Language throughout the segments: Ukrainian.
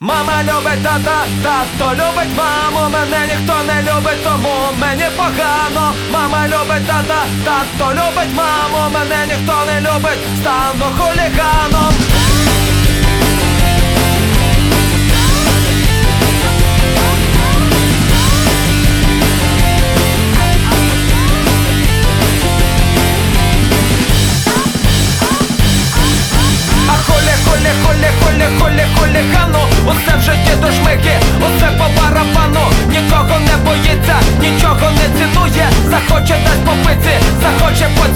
Мама любить тата, тато любить маму, мене ніхто не любить, тому мені погано. Мама любить тата, тато любить маму, мене ніхто не любить, стану хуліганом. серце захоче по.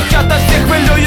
rescatas, dejo el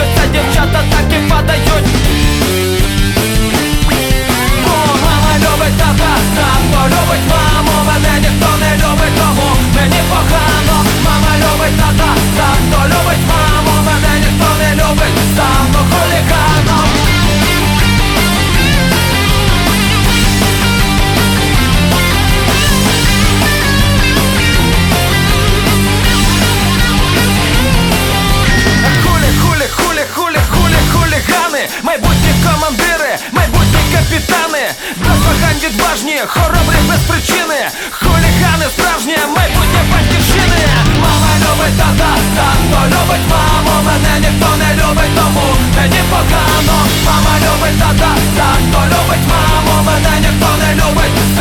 майбутні командири, майбутні капітани, без вагань відважні, хоробрі без причини, хулігани справжні, майбутнє батьківщини. Мама любить тата, тато любить маму, мене ніхто не любить, тому мені погано. Мама любить тата, тато любить маму, мене ніхто не любить.